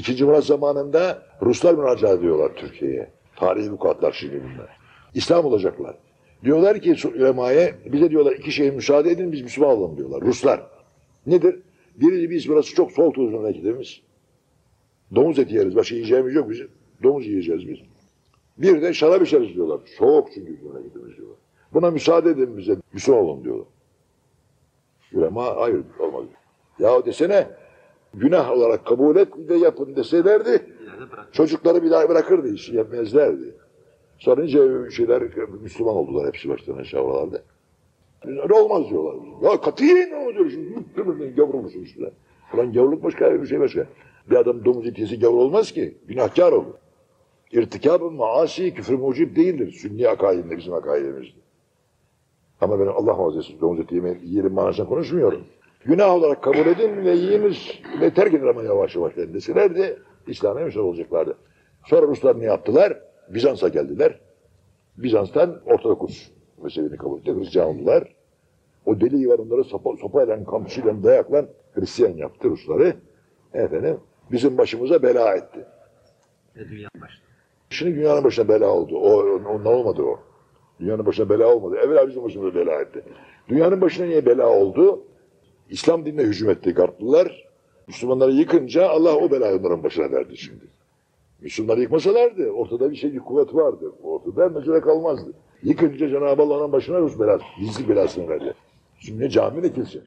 İkinci Murat zamanında Ruslar müracaat ediyorlar Türkiye'ye. Tarihi vukuatlar şimdi bunlar. İslam olacaklar. Diyorlar ki ulemaya bize diyorlar iki şeye müsaade edin biz Müslüman olalım diyorlar. Ruslar. Nedir? Biri biz burası çok soğuk tuzlu memleketimiz. Domuz eti yeriz. Başka yiyeceğimiz yok bizim. Domuz yiyeceğiz biz. Bir de şarap içeriz diyorlar. Soğuk çünkü memleketimiz diyorlar. Buna müsaade edin bize. Müslüman olun diyorlar. Ulema hayır olmaz. Ya desene günah olarak kabul et de yapın deselerdi çocukları bir daha bırakırdı yapmazlardı. Sonra nice şeyler Müslüman oldular hepsi baştan aşağı oralarda. Öyle olmaz diyorlar. Ya katiyen ne oluyor şimdi? Gavur musun üstüne? Ulan gavurluk başka bir şey başka. Bir adam domuz eti yese gavur olmaz ki. Günahkar olur. İrtikab-ı maasi küfür mucib değildir. Sünni akaidinde bizim akaidimizde. Ama ben Allah muhafaza domuz eti yemeyi, yiyelim manasında konuşmuyorum. Günah olarak kabul edin ve yiyiniz ve terk edin ama yavaş yavaş deselerdi İslam'a müsaade olacaklardı. Sonra Ruslar ne yaptılar? Bizans'a geldiler. Bizans'tan Ortodoks mezhebini kabul etti. Hristiyan oldular. O deli var onları sopa, sopayla, kamçıyla, dayakla Hristiyan yaptı Rusları. Efendim bizim başımıza bela etti. Ve dünya başladı. Şimdi dünyanın başına bela oldu. O, ondan olmadı o. Dünyanın başına bela olmadı. Evvela bizim başımıza bela etti. Dünyanın başına niye bela oldu? İslam dinine hücum etti Garplılar. Müslümanları yıkınca Allah o belayı onların başına verdi şimdi. Müslümanları yıkmasalardı ortada bir şey, bir kuvvet vardı. Ortada mesele kalmazdı. Yıkınca Cenab-ı Allah'ın başına Rus belası, gizli belasını verdi. Şimdi cami ne kilise.